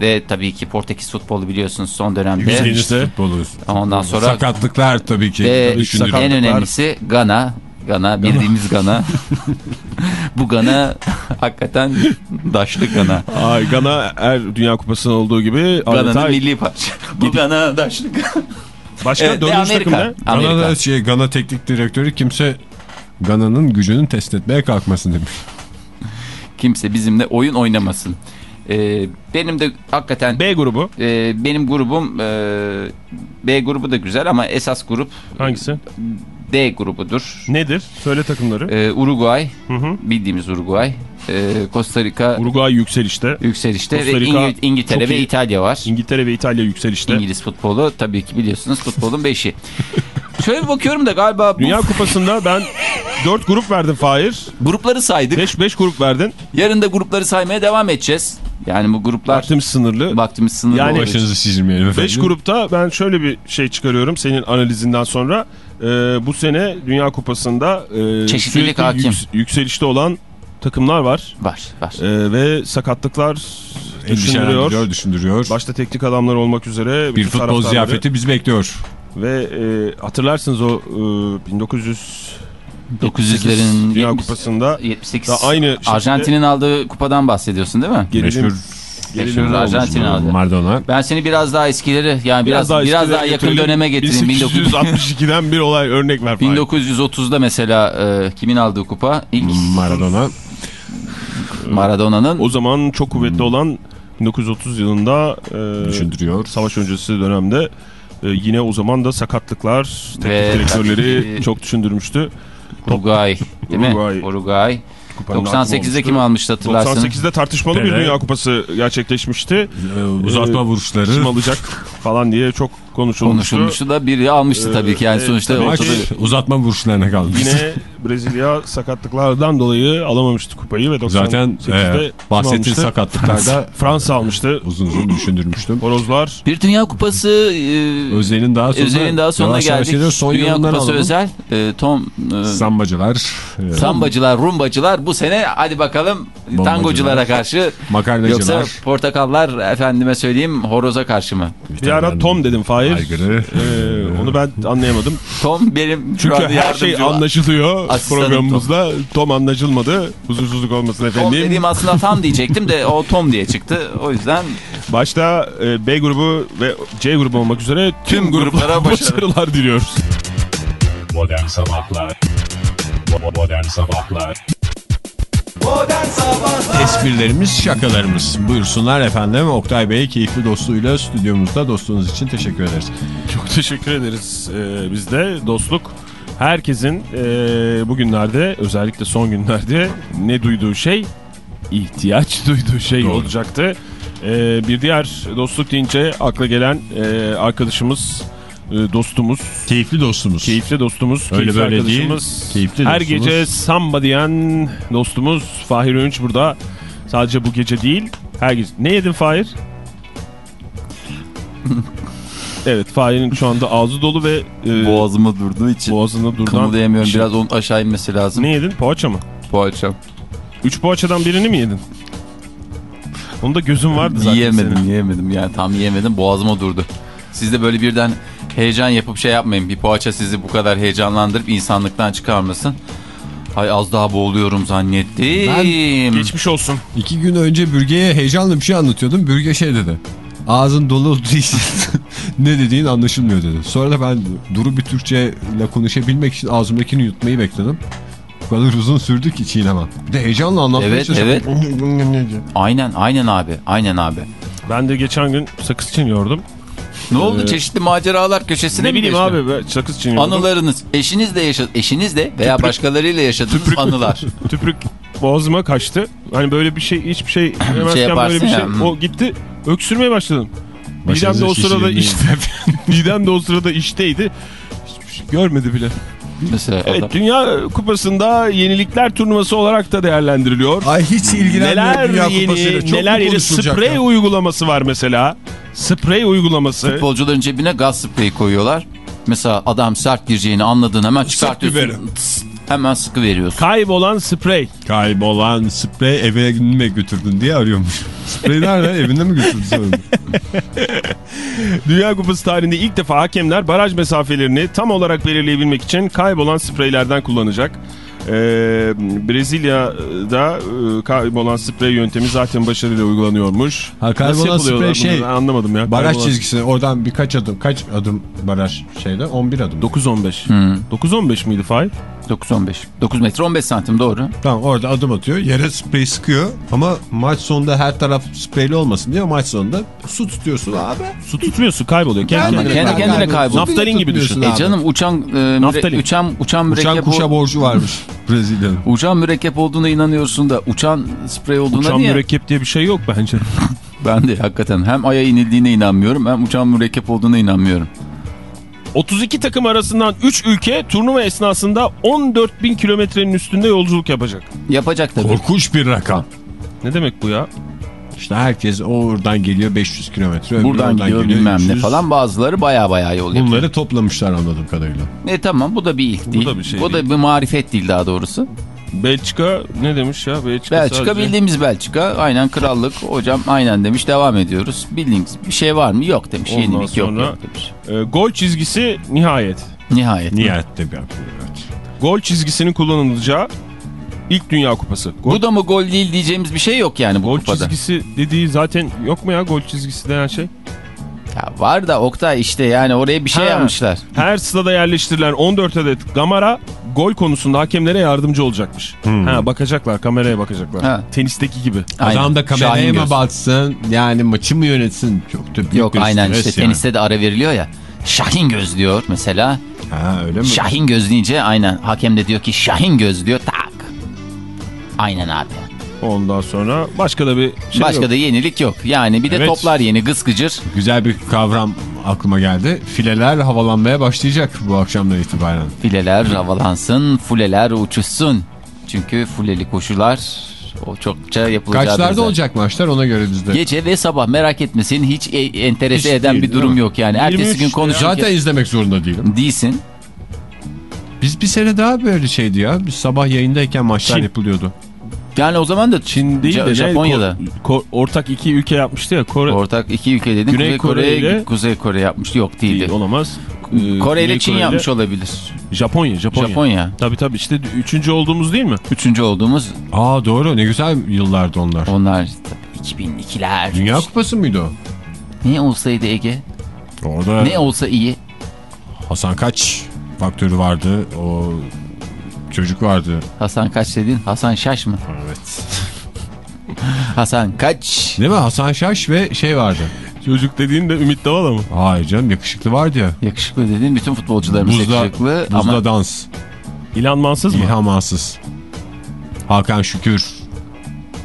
ve tabii ki Portekiz futbolu biliyorsunuz son dönemde. İşte. futbolu. Ondan sonra Sakatlıklar tabii ki. ve düşündürüyor. en önemlisi Gana. Gana bildiğimiz Gana. Bu Gana hakikaten daşlı Gana. Ay, Gana her Dünya Kupası'nın olduğu gibi Gana'nın milli parça. Bu Gana daşlı Gana. Başka Evet, ve dördüncü takım Amerika. ne? Amerika. Gana'da şey, Gana teknik direktörü kimse Gana'nın gücünü test etmeye kalkmasın demiş. Kimse bizimle oyun oynamasın. Ee, benim de hakikaten B grubu. e, benim grubum e, B grubu da güzel ama esas grup Hangisi? D grubudur. Nedir? Söyle takımları. Ee, Uruguay, Hı hı. bildiğimiz Uruguay, ee, Costa Rica Uruguay yükselişte. yükselişte Costa ve Rica İngi- İngiltere ve iyi. İtalya var. İngiltere ve İtalya yükselişte. İngiliz futbolu tabii ki biliyorsunuz futbolun beşi. Şöyle bir bakıyorum da galiba bu Dünya Kupası'nda ben 4 grup verdim Fahir. grupları saydık. 5 5 grup verdin. Yarın da grupları saymaya devam edeceğiz. Yani bu gruplar Vaktimiz sınırlı. vaktimiz sınırlı. Yani. Başınızı çizmeyelim efendim. 5 grupta ben şöyle bir şey çıkarıyorum senin analizinden sonra. Ee, bu sene Dünya Kupası'nda e, Çeşitlilik sürekli hakim. yüks- yükselişte olan takımlar var. var var. Ee, ve sakatlıklar düşündürüyor. Düşündürüyor. Başta teknik adamlar olmak üzere. bir futbol ziyafeti bizi bekliyor. Ve e, hatırlarsınız o e, 1900 900'lerin Dünya 70 Kupası'nda 78 da aynı Arjantin'in aldığı kupadan bahsediyorsun değil mi? gerilim, Meşhur gerilim Meşhur Arjantin olmuş. aldı. Maradona. Ben seni biraz daha eskileri yani biraz biraz daha, eskilere yakın götürelim. döneme getireyim. 1900 1862'den bir olay örnek ver. Fahir. 1930'da mesela e, kimin aldığı kupa? İlk Maradona. Maradona'nın O zaman çok kuvvetli olan 1930 yılında e, Düşündürüyor. savaş öncesi dönemde e, yine o zaman da sakatlıklar teknik direktörleri çok düşündürmüştü. Uruguay değil Uruguay. mi? Uruguay. Kupanın 98'de kim almıştı hatırlarsın? 98'de tartışmalı bir Pele. Dünya Kupası gerçekleşmişti. Ee, uzatma vuruşları. Kim alacak falan diye çok konuşulmuştu. Konuşulmuştu da biri almıştı Ee, tabii ki. Yani evet, sonuçta tabii ortada ki- Uzatma vuruşlarına kalmış. Yine Brezilya sakatlıklardan dolayı alamamıştı kupayı ve 98'de Zaten e, bahsettiğin sakatlıklarda Fransa almıştı. uzun uzun düşündürmüştüm. Horozlar bir Dünya Kupası e, Özel'in daha sonuna, özelin daha sonuna geldik. geliyor. Son Dünya Kupası alalım. özel. E, Tom e, Sambacılar. e, Sambacılar, rumbacılar bu sene hadi bakalım tangoculara karşı Makarnacılar. yoksa portakallar efendime söyleyeyim horoza karşı mı? bir ara Tom dedim Fahir. Aygırı. Ee, onu ben anlayamadım. Tom benim Çünkü her şey anlaşılıyor Asistanım programımızda. Tom. anlaşılmadı. Huzursuzluk olmasın Tom efendim. dediğim aslında tam diyecektim de o Tom diye çıktı. O yüzden Başta e, B grubu ve C grubu olmak üzere tüm, Tüm gruplara başarı. başarılar diliyoruz. Modern Sabahlar Modern Sabahlar Esprilerimiz, şakalarımız. Buyursunlar efendim. Oktay Bey keyifli dostluğuyla stüdyomuzda dostluğunuz için teşekkür ederiz. Çok teşekkür ederiz. Ee, biz de dostluk herkesin e, bugünlerde özellikle son günlerde ne duyduğu şey ihtiyaç duyduğu şey Doğru. olacaktı. E, bir diğer dostluk deyince akla gelen e, arkadaşımız dostumuz Keyifli dostumuz. keyifli dostumuz Öyle keyifli böyle değil, arkadaşımız, keyifli her dostumuz. gece samba diyen dostumuz Fahir Öğünç burada sadece bu gece değil her gece ne yedin Fahir? Evet Fahir'in şu anda ağzı dolu ve e, Boğazıma durduğu için boğazında duran kımıldayamıyorum. bir. Biraz onun aşağı inmesi lazım. Ne yedin? Poğaça mı? Akşam. Üç poğaçadan birini mi yedin? Onda gözün vardı zaten Yiyemedim, senin. yiyemedim. Yani tam yiyemedim. Boğazıma durdu. Siz de böyle birden heyecan yapıp şey yapmayın. Bir poğaça sizi bu kadar heyecanlandırıp insanlıktan çıkarmasın. Hay az daha boğuluyorum zannettim. Geçmiş olsun. İki gün önce Bürge'ye heyecanlı bir şey anlatıyordum. Bürge şey dedi. Ağzın dolu olduğu için ne dediğin anlaşılmıyor dedi. Sonra da ben duru bir Türkçe ile konuşabilmek için ağzımdakini yutmayı bekledim. Bu kadar uzun sürdü ki çiğnemem. Bir de heyecanla anlatmaya Evet, çalışıyorum. Aynen, aynen abi. Aynen abi. Ben de geçen gün sakız çiğniyordum. Ne oldu? Ee, Çeşitli maceralar köşesine Ne mi bileyim geçti? abi ben sakız çiğniyordum. Anılarınız, eşinizle yaşa eşinizle veya başkalarıyla yaşadığınız anılar. Tüprük boğazıma kaçtı. Hani böyle bir şey hiçbir şey yemezken yaparsın böyle bir şey. ya, hmm. O gitti öksürmeye başladım. Midem de o sırada işte. Midem de o sırada işteydi. Hiçbir şey görmedi bile. Mesela Evet adam- Dünya Kupası'nda yenilikler turnuvası olarak da değerlendiriliyor. Ay hiç ilgilenmiyorum Neler Dünya yeni, Kupası'yla. Çok neler yeni sprey ya? uygulaması var mesela. Sprey uygulaması. Futbolcuların cebine gaz spreyi koyuyorlar. Mesela adam sert gireceğini anladın hemen çıkartıyorsun. Tıs, hemen sıkı veriyorsun. Kaybolan sprey. Kaybolan sprey eve mi götürdün diye arıyormuş. Sprey nerede? Evinde mi götürdün? Dünya Kupası tarihinde ilk defa hakemler baraj mesafelerini tam olarak belirleyebilmek için kaybolan spreylerden kullanacak. Ee, Brezilya'da e, kaybolan sprey yöntemi zaten başarıyla uygulanıyormuş. Ha, kaybolan sprey şey, anlamadım ya. Baraj Kaybolan- çizgisine oradan birkaç adım kaç adım baraj şeyde 11 adım. 9-15. Hı, 9-15 miydi Fahir? 9-15. 9 metre 15 santim doğru. Tamam orada adım atıyor yere sprey sıkıyor ama maç sonunda her taraf spreyli olmasın diye maç sonunda su tutuyorsun abi. Su tutmuyorsun kayboluyor. Kendi kendine, kendi kendine kayboluyor. Naftalin gibi düşün. E canım uçan, e, müre- Naftalin. uçan, uçan Uçan kuşa borcu varmış Brezilya'nın. uçan mürekkep olduğuna inanıyorsun da uçan sprey olduğuna Uçan niye? mürekkep diye bir şey yok bence. Ben de hakikaten hem aya inildiğine inanmıyorum hem uçan mürekkep olduğuna inanmıyorum. 32 takım arasından 3 ülke turnuva esnasında 14 bin kilometrenin üstünde yolculuk yapacak. Yapacak tabii. Korkunç bir rakam. Ne demek bu ya? İşte herkes oradan geliyor 500 kilometre. Buradan gidiyor geliyor bilmem ne 300. falan bazıları baya baya yol yapıyor. Bunları toplamışlar anladığım kadarıyla. E tamam bu da bir ilk değil. da bir şey bu da değil. bir marifet değil daha doğrusu. Belçika ne demiş ya? Belçika, Belçika sadece- bildiğimiz Belçika. Aynen krallık. Hocam aynen demiş. Devam ediyoruz. Bildiğiniz bir şey var mı? Yok demiş. Ondan Yenilik yok, sonra- yok demiş. Ee, gol çizgisi nihayet. Nihayet. Nihayette bir evet. Gol çizgisinin kullanılacağı ilk Dünya Kupası. Gol, Bu da mı gol değil diyeceğimiz bir şey yok yani bu gol kupada. çizgisi dediği zaten yok mu ya gol çizgisi denen şey? Ya var da Oktay işte yani oraya bir şey Ha. yapmışlar. Her stada yerleştirilen 14 adet gamara gol konusunda hakemlere yardımcı olacakmış. Ha bakacaklar kameraya bakacaklar. Ha. Tenisteki gibi. Aynen. Adam da kameraya Şahin mı göz. baksın yani maçı mı yönetsin? Çok da büyük Yok aynen işte yani. teniste de ara veriliyor ya. Şahin göz diyor mesela. Ha öyle mi? Şahin göz deyince aynen hakem de diyor ki Şahin göz diyor tak. Aynen abi. Ondan sonra başka da bir şey Başka yok. da yenilik yok. Yani bir de Evet. toplar yeni gıskıcır. Güzel bir kavram aklıma geldi. Fileler havalanmaya başlayacak bu akşamdan itibaren. Fileler havalansın, fuleler uçuşsun. Çünkü fuleli koşular o çokça yapılacağı Kaçlarda benzer. olacak maçlar ona göre bizde. Gece ve sabah merak etme seni hiç e- enterese Hiç eden değil, bir durum yok yani. Ertesi 23 gün konuşurken Zaten izlemek zorunda değilim. değilsin. Biz bir sene daha böyle şeydi ya. Biz sabah yayındayken maçlar Çin. yapılıyordu. Yani o zaman da Çin değil de Japonya'da. ne? Ko- ortak iki ülke yapmıştı ya. Kore Ortak iki ülke dedin. Güney Kuzey Kore, Kore ile- Kuzey Kore yapmış. Yok değildi. değil olamaz. Ee, Kore ile Çin Kore yapmış olabilir. Japonya, Japonya. Japonya. Tabii tabii işte üçüncü olduğumuz değil mi? Üçüncü olduğumuz Aa doğru ne güzel yıllardı onlar. onlar tabii 2002'ler. Dünya Kupası mıydı o? Ne olsaydı Ege? Orada Ne olsa iyi. Hasan Kaç faktörü vardı. O çocuk vardı. Hasan kaç dedin? Hasan Şaş mı? Evet. Hasan kaç? Değil mi? Hasan Şaş ve şey vardı. Çocuk dediğin de Ümit Davala mı? Hayır canım yakışıklı vardı ya. Yakışıklı dediğin bütün futbolcularımız Buzda, yakışıklı buzda ama dans. İlhan Mansız mı? İlham Ansız. Hakan Şükür.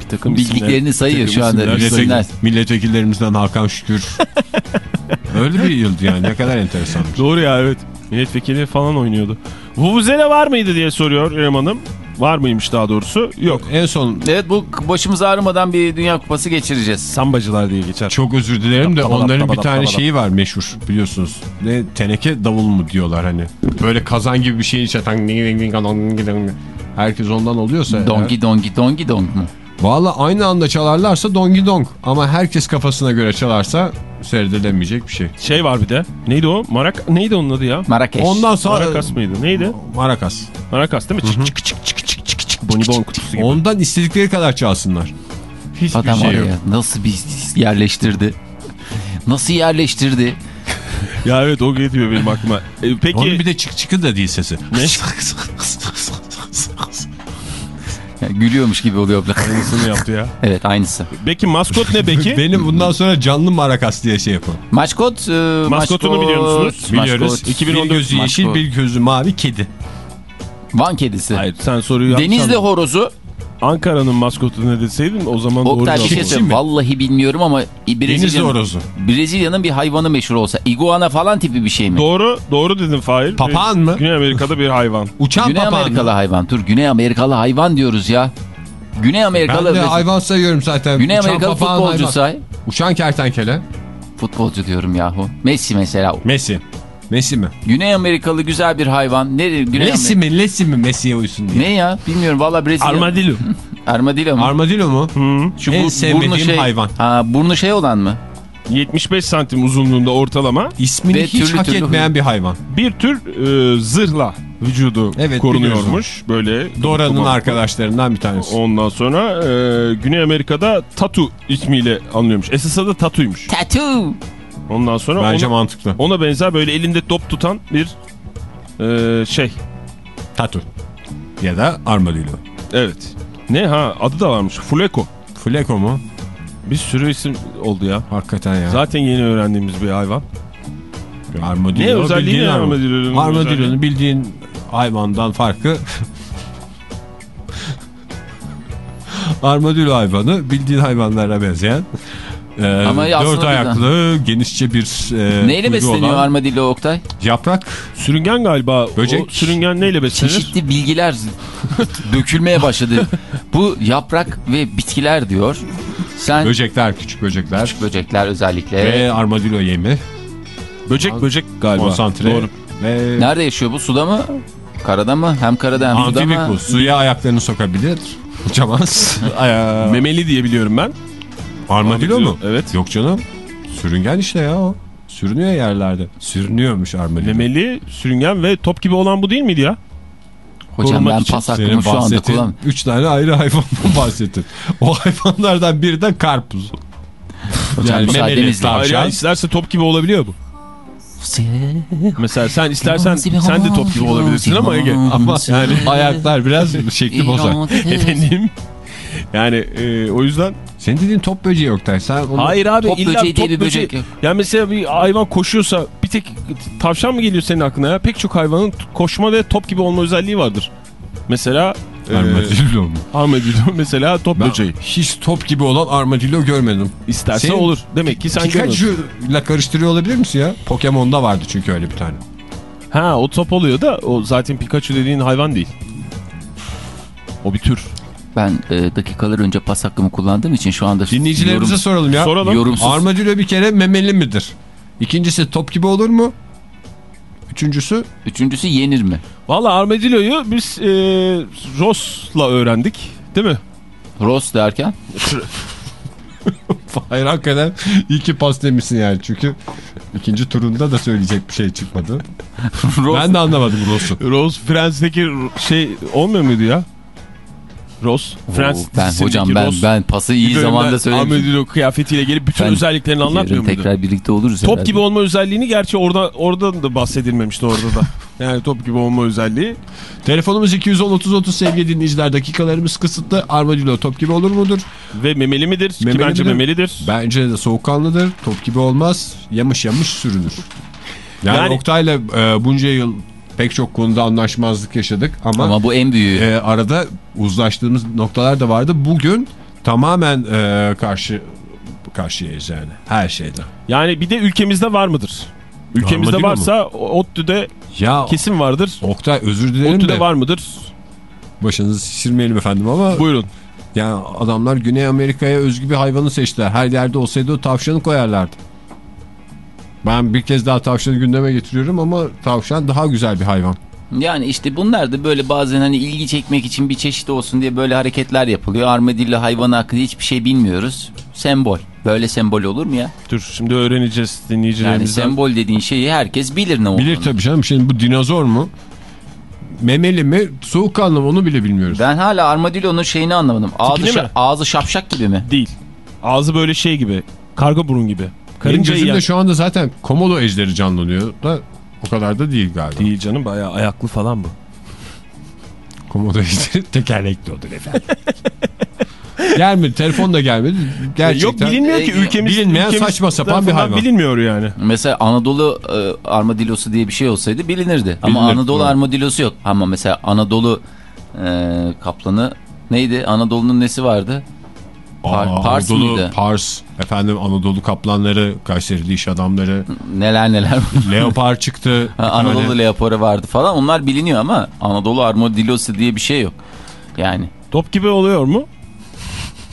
Bir takım bildiklerini isimler- sayıyor şu anda. Milletvekil, milletvekillerimizden Hakan Şükür. Öyle bir yıldı yani ne kadar enteresan. Doğru ya evet. Milletvekili falan oynuyordu. Vuvuzela var mıydı diye soruyor İrem Hanım. Var mıymış daha doğrusu? Yok. En son Evet bu başımız ağrımadan bir Dünya Kupası geçireceğiz. Sambacılar diye geçer. çok özür dilerim de onların bir tane şeyi var meşhur biliyorsunuz. Ne teneke davul mu diyorlar hani. Böyle kazan gibi bir ding dong. Herkes ondan oluyorsa. Dongi dongi dongi dong mu? Valla aynı anda çalarlarsa dongi dong. Ama herkes kafasına göre çalarsa seyredilemeyecek bir şey. Şey var bir de. Neydi o? Marak neydi onun adı ya? Marrakeş. Ondan sonra... Marakas mıydı? Neydi? Marakas. Marakas değil mi? Çık çık çık çık çık çık çık. Bonibon kutusu gibi. Ondan istedikleri kadar çalsınlar. Hiçbir Adam şey yok. ya nasıl bir yerleştirdi. Nasıl yerleştirdi? Ya evet o geliyor benim aklıma. E, peki Onun bir de çık çıkı da değil sesi. ne? Yani gülüyormuş gibi oluyor. Aynısını yaptı ya. evet aynısı. Peki maskot ne peki? Benim bundan sonra canlı marakas diye şey yapın. Maçkot. E, Maskotunu maçkot, biliyor musunuz? Biliyoruz. maçkot. 2014 bir gözü yeşil maskot. bir gözü mavi kedi. Van kedisi. Hayır sen soruyu yanlış Denizli horozu. Ankara'nın maskotu ne deseydin o zaman doğru Oktay bir şey söyleyeyim. Vallahi bilmiyorum ama Brezilya'nın. Brezilya'nın bir hayvanı meşhur olsa. Iguana falan tipi bir şey mi? Doğru, doğru dedin Fahir. Papağan mı? Güney Amerika'da bir hayvan. Uçan Güney papağan. Amerikalı hayvan. Dur Güney Amerikalı hayvan diyoruz ya. Güney Amerikalı. Ben de hayvan sayıyorum zaten. Güney Uçan Amerikalı papağan futbolcu hayvan. say. Uçan kertenkele. Futbolcu diyorum yahu. Messi mesela. Messi. Messi mi? Güney Amerikalı güzel bir hayvan. Ne Güney Messi mi? Messi mi? Messi'ye uysun diye. Ne ya? Bilmiyorum. Valla Brezilya. Armadillo. Armadillo mu? Armadillo mu? Şu en bu- sevmediğim burnu şey, hayvan. Ha, burnu şey olan mı? 75 santim uzunluğunda ortalama. İsmini Ve hiç türlü hak türlü etmeyen bir hayvan. Bir tür e, zırhla vücudu Evet, korunuyormuş. Böyle. Dora'nın arkadaşlarından bir tanesi. Ondan sonra e, Güney Amerika'da Tatu ismiyle anılıyormuş. Esas adı Tatu'ymuş. Tattoo. Ondan sonra Bence ona, mantıklı. ona benzer böyle elinde top tutan bir e, şey. Tatu. Ya da armadillo. Evet. Ne ha adı da varmış. Fuleko. Fleko mu? Bir sürü isim oldu ya. Hakikaten ya. Zaten yeni öğrendiğimiz bir hayvan. Armadillo. Ne özelliği ne armadillonun? Armadillo'nun bildiğin hayvandan farkı Armadillo hayvanı bildiğin hayvanlara benzeyen e, Ama dört ayaklı genişçe bir e, Neyle besleniyor olan armadillo Oktay? Yaprak Sürüngen galiba. Böcek. O sürüngen neyle beslenir? Çeşitli bilgiler dökülmeye başladı. Bu yaprak ve bitkiler diyor. Sen böcekler küçük böcekler küçük böcekler özellikle. ve armadillo yemi Böcek böcek galiba. konsantre Doğru. ve Nerede yaşıyor bu? Suda mı? Karada mı? Hem karada hem suda mı? bu suya ayaklarını sokabilir uçamaz Memeli diye biliyorum ben. Armadillo mu? Evet. Yok canım sürüngen işte ya o sürünüyor yerlerde sürünüyormuş armadillo Memeli, sürüngen ve top gibi olan bu değil miydi ya? Hocam ben pas hakkımı şu anda kullan. üç tane ayrı hayvandan bahsettin. O hayvanlardan biri de karpuz. Hocam müsaadenizle. tavşan. İsterse top gibi olabiliyor bu. Mesela sen istersen sen de top gibi olabilirsin ama Ege. Ama yani ayaklar biraz şekli bozar. Efendim. Yani e, o yüzden Senin dediğin top böceği Oktay. Sen onu... Hayır abi Top illa böceği diye top bir böcek yok. Ya mesela bir hayvan koşuyorsa bir tek tavşan mı geliyor senin aklına ya? Pek çok hayvanın koşma ve top gibi olma özelliği vardır. Mesela Armadillo mu? armadillo mesela top Ben böceği. hiç top gibi olan armadillo görmedim. İsterse Senin- olur. Demek ki sen görmedin. Pikachu ile karıştırıyor olabilir misin ya? Pokemon'da vardı çünkü öyle bir tane. Ha o top oluyor da o zaten Pikachu dediğin hayvan değil. O bir tür. Ben e, dakikalar önce pas hakkımı kullandığım için şu anda Dinleyicilerimize yorum- soralım ya. Soralım. yorumsuz. Armadillo bir kere memeli midir? İkincisi top gibi olur mu? Üçüncüsü Üçüncüsü yenir mi? Valla armadilloyu biz e, Ross'la öğrendik. Değil mi? Ross derken? Hayır hakikaten iyi ki pas demişsin yani çünkü ikinci turunda da söyleyecek bir şey çıkmadı. Ross. Ben de anlamadım Ross'u. Rose Friends'teki şey olmuyor muydu ya? Ross. Friends ben hocam ben Ross. ben pası iyi zamanda söylemiştim. Armadillo kıyafetiyle gelip bütün Ben özelliklerini anlatmıyor muydu? tekrar birlikte oluruz. Top herhalde. gibi olma özelliğini gerçi orada orada da bahsedilmemişti orada da. Yani top gibi olma özelliği. Telefonumuz 210-30-30 sevgili dinleyiciler. Dakikalarımız kısıtlı. Armadillo top gibi olur mudur? Ve memeli midir? Ki Memeli bence midir? memelidir. Bence de soğukkanlıdır. Top gibi olmaz. Yamış yamış sürünür. Yani, Yani- Oktay'la e, bunca yıl pek çok konuda anlaşmazlık yaşadık ama, Ama bu en büyüğü. e, arada uzlaştığımız noktalar da vardı. Bugün tamamen e, karşı karşıyayız yani her şeyde. Yani bir de ülkemizde var mıdır? Ülkemizde Armadillo varsa ODTÜ'de Ya kesin vardır. Oktay özür dilerim ODTÜ'de de var mıdır? başınızı şişirmeyelim efendim ama Buyurun. yani adamlar Güney Amerika'ya özgü bir hayvanı seçtiler. Her yerde olsaydı o tavşanı koyarlardı. Ben bir kez daha tavşanı gündeme getiriyorum ama tavşan daha güzel bir hayvan. Yani işte bunlar da böyle bazen hani ilgi çekmek için bir çeşit olsun diye böyle hareketler yapılıyor. Armadillo hayvanı hakkında hiçbir şey bilmiyoruz. Sembol. Böyle sembol olur mu ya? Dur şimdi öğreneceğiz Yani dinleyicilerimizden. sembol dediğin şeyi herkes bilir ne olduğunu. Bilir tabii canım. Şimdi bu dinozor mu? Memeli mi? Soğukkanlı mı? Onu bile bilmiyoruz. Ben hala armadillo'nun şeyini anlamadım. Ağzı, şa- mi? ağzı şapşak gibi mi? Değil. Ağzı böyle şey gibi. Karga burun gibi. Benim Karınca gözümde yiyen. şu anda zaten komodo ejderi canlanıyor da o kadar da değil galiba. Değil canım bayağı ayaklı falan bu. Komodo ejderi tekerlekli odur efendim. gelmedi. Telefon da gelmedi. Gerçekten. Yok bilinmiyor ki E, ülkemiz. bilinmeyen ülkemiz saçma sapan bir hayvan. Bilinmiyor yani. Mesela Anadolu e, armadillosu diye bir şey olsaydı bilinirdi. Ama Bilinir, Anadolu doğru. armadillosu yok. Ama mesela Anadolu e, kaplanı neydi? Anadolu'nun nesi vardı? Par- Aa, Pars Anadolu, mıydı? Pars. Efendim Anadolu kaplanları, Kayserili iş adamları. Neler neler. Leopar çıktı. Ha, Anadolu tane. leoparı vardı falan. Onlar biliniyor ama Anadolu armadillosu diye bir şey yok. Yani. Top gibi oluyor mu?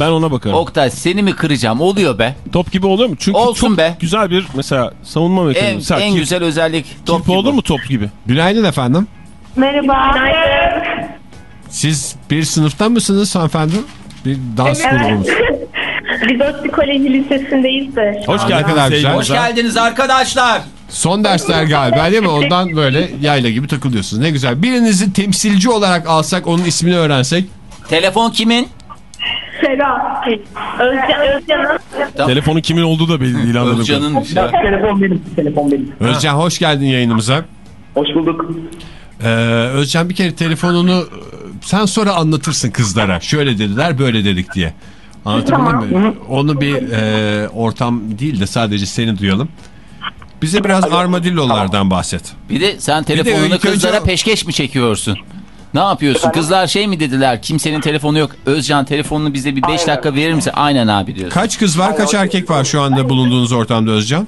Ben ona bakarım. Oktay seni mi kıracağım? Oluyor be. Top gibi oluyor mu? Çünkü Olsun çok be. güzel bir mesela savunma En, mekanizması. En kir- güzel özellik. Top gibi. olur mu top gibi? Günaydın efendim. Merhaba. Siz bir sınıftan mısınız hanımefendi? Bir dans grubumuz. Biz Otlu Koleji Lisesi'ndeyiz de. Hoş geldiniz. Zeynep Hoş geldiniz arkadaşlar. Son dersler galiba değil mi? Ondan böyle yayla gibi takılıyorsunuz. Ne güzel. Birinizi temsilci olarak alsak onun ismini öğrensek. Telefon kimin? Sera. Özcan, Özcan'ın. Telefonun kimin olduğu da belli değil anladım. Özcan'ınmış ya. Telefon benim, telefon benim. Özcan hoş geldin yayınımıza. Hoş bulduk. Ee, Özcan bir kere telefonunu sen sonra anlatırsın kızlara. Şöyle dediler böyle dedik diye. Anlatabildim mi? Onu bir e, ortam değil de sadece seni duyalım. Bize biraz armadillolardan bahset. Bir de sen de telefonunu önce- kızlara peşkeş mi çekiyorsun? Ne yapıyorsun? Kızlar şey mi dediler? Kimsenin telefonu yok. Özcan telefonunu bize bir 5 Aynen. dakika verir misin? Aynen abi diyorsun. Kaç kız var kaç erkek var şu anda bulunduğunuz ortamda Özcan?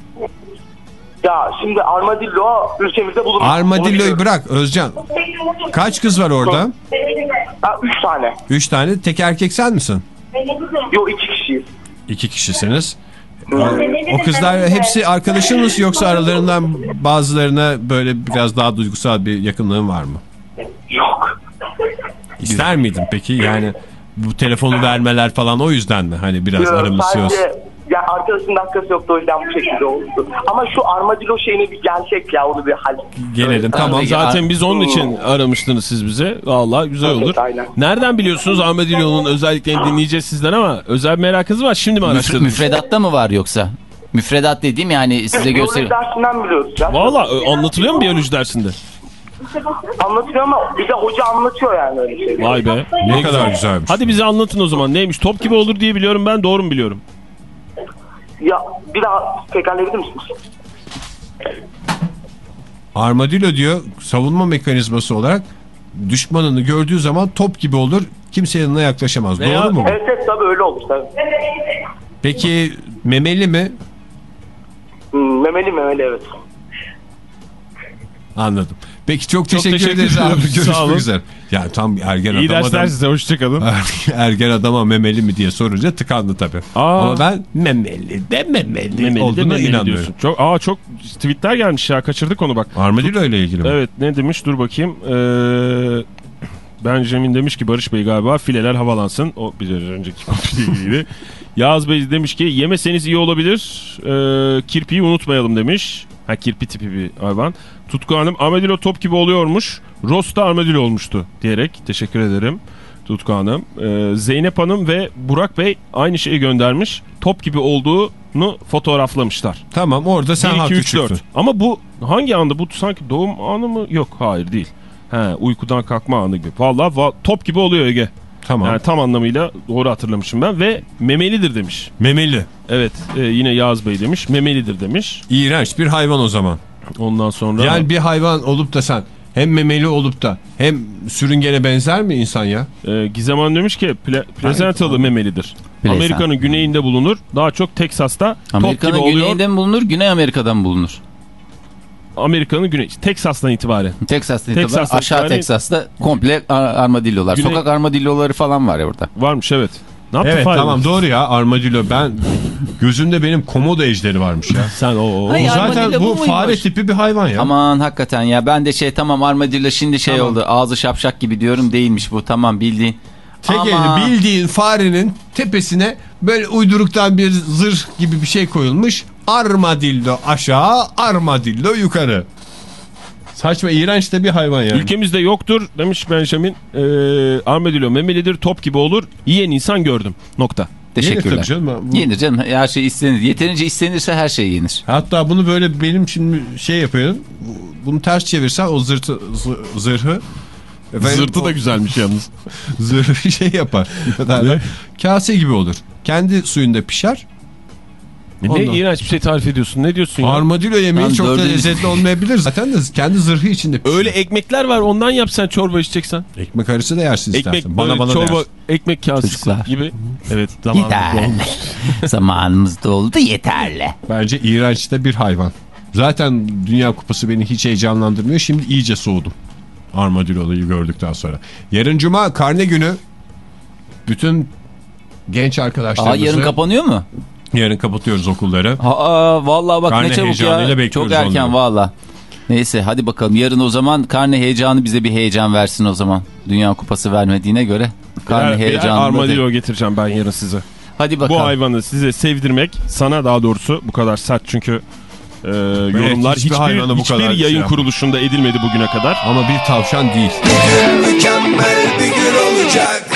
Ya şimdi armadillo ülkemizde bulunmuyor. Onu Armadillo'yu bırak Özcan. Kaç kız var orada? Ha, üç tane. Üç tane. Tek erkek sen misin? Yok iki kişiyiz. İki kişisiniz. O kızlar hepsi arkadaşın mısın yoksa aralarından bazılarına böyle biraz daha duygusal bir yakınlığın var mı? Yok. İster miydin peki? Yani bu telefonu vermeler falan o yüzden mi? Hani biraz Yok, aramız yok. Ya arkadaşın dakikası yoktu o yüzden bu şekilde oldu. Ama şu armadillo şeyine bir gelsek ya onu bir hal. Gelelim tamam. Zaten biz onun için aramıştınız siz bize. Vallahi güzel Evet, olur. aynen. Nereden biliyorsunuz Armadillo'nun özelliklerini dinleyeceğiz sizden ama özel bir merakınız var. Şimdi mi araştırdınız? müfredatta mı var yoksa? Müfredat dediğim yani size Biyoloji göster. dersinden biliyoruz ya. Valla e, anlatılıyor mu biyoloji dersinde? Anlatıyor ama bir de hoca anlatıyor yani öyle şey. Vay be. Ne kadar güzelmiş. Hadi bize anlatın o zaman. Neymiş? Top gibi olur diye biliyorum ben. Doğru mu biliyorum? Ya bir daha tekrarlayabilir misiniz? Armadillo diyor savunma mekanizması olarak düşmanını gördüğü zaman top gibi olur. Kimse yanına yaklaşamaz. Veya- Doğru mu? Evet evet tabii öyle olur tabii. Peki memeli mi? Hmm, memeli memeli evet. Anladım. Peki çok teşekkür, teşekkür ederiz abi. Görüşmek üzere. Ya tam ergen İyi adam dersler adam. size. Hoşçakalın. ergen adama memeli mi diye sorunca tıkandı tabii. Aa. Ama ben memeli de memeli, Memeli de olduğuna memeli inanmıyorum. diyorsun. Çok, aa çok tweetler gelmiş ya. Kaçırdık onu bak. Armadillo ile ilgili mi? Evet ne demiş dur bakayım. Ee, Benjamin demiş ki Barış Bey galiba fileler havalansın. O bir önceki ilgili. Yağız Bey demiş ki yemeseniz iyi olabilir. Ee, kirpiyi unutmayalım demiş. Ha kirpi tipi bir hayvan. Tutku Hanım armadillo top gibi oluyormuş. Ross da armadillo olmuştu diyerek teşekkür ederim. Tutku Hanım. Ee, Zeynep Hanım ve Burak Bey aynı şeyi göndermiş. Top gibi olduğunu fotoğraflamışlar. Tamam orada sen 1, 2, haklı 3, 4. çıktın. Ama bu hangi anda? Bu sanki doğum anı mı? Yok hayır değil. He, uykudan kalkma anı gibi. Valla va top gibi oluyor Ege. Tamam. Yani tam anlamıyla doğru hatırlamışım ben. Ve memelidir demiş. Memeli. Evet e, yine Yağız Bey demiş. Memelidir demiş. İğrenç bir hayvan o zaman. Ondan sonra... Yani bir hayvan olup da sen hem memeli olup da hem sürüngene benzer mi insan ya? E, Gizem Hanım demiş ki ple, plezentalı memelidir. Amerika'nın güneyinde bulunur. Daha çok Teksas'ta top gibi Amerika'nın oluyor. güneyinde mi bulunur, Güney Amerika'da mı bulunur? Amerika'nın güney. Teksas'tan itibaren. Teksas'ta itibaren, aşağı itibaren- Teksas'ta komple ar- armadillolar. Güney- Sokak armadilloları falan var ya burada. Varmış evet. Ne yaptı Evet Fahir? tamam doğru ya armadillo. Ben gözümde benim komodo ejderi varmış ya. Sen o, o. Hayır. Bu zaten bu bu fare tipi bir hayvan ya. Aman hakikaten ya ben de şey tamam armadillo şimdi şey Tamam. oldu ağzı şapşak gibi diyorum değilmiş bu tamam bildiğin. Tek Ama- bildiğin farenin tepesine böyle uyduruktan bir zırh gibi bir şey koyulmuş. Armadillo aşağı, armadillo yukarı. Saçma iğrenç de bir hayvan yani. Ülkemizde yoktur demiş Benjamin. Ee, armadillo memelidir top gibi olur. Yiyen insan gördüm. Nokta. Yenir Teşekkürler. tabii canım. Bu- Yenir canım her şey istenir. Yeterince istenirse her şey yenir. Hatta bunu böyle benim şimdi şey yapıyorum. Bunu ters çevirsen o zırtı, zı- zırhı efendim, Zırtı da o güzelmiş yalnız. zırhı şey yapar. Kase gibi olur. Kendi suyunda pişer. Ne Ondan. iğrenç bir şey tarif ediyorsun. Ne diyorsun ya? Armadillo yemeği Lan çok da lezzetli olmayabilir. Zaten de kendi zırhı içinde pişiyor. Öyle ekmekler var ondan yap sen çorba içeceksen. Ekmek arası da yersin Ekmek istersen. bana Bana çorba dersin. ekmek kasesi Çocuklar. gibi. Evet zamanımız dolmuş. Zamanımız doldu yeterli. Bence iğrenç de bir hayvan. Zaten Dünya Kupası beni hiç heyecanlandırmıyor. Şimdi iyice soğudum. Armadillo'yu gördükten sonra. Yarın Cuma karne günü. Bütün genç Aa arkadaşlarımızı yarın kapanıyor mu? Yarın kapatıyoruz okulları. Aa vallahi bak Karne ne çabuk heyecanıyla ya. Çok erken onları. valla. Neyse hadi bakalım yarın o zaman karne heyecanı bize bir heyecan versin o zaman. Dünya kupası vermediğine göre karne heyecanı. armadillo getireceğim ben yarın size. Hadi bakalım. Bu hayvanı size sevdirmek sana daha doğrusu bu kadar sert çünkü e, yorumlar hiçbir hiçbir, bu hiçbir kadar şey yayın yapma. kuruluşunda edilmedi bugüne kadar. Ama bir tavşan değil. Mükemmel bir gün olacak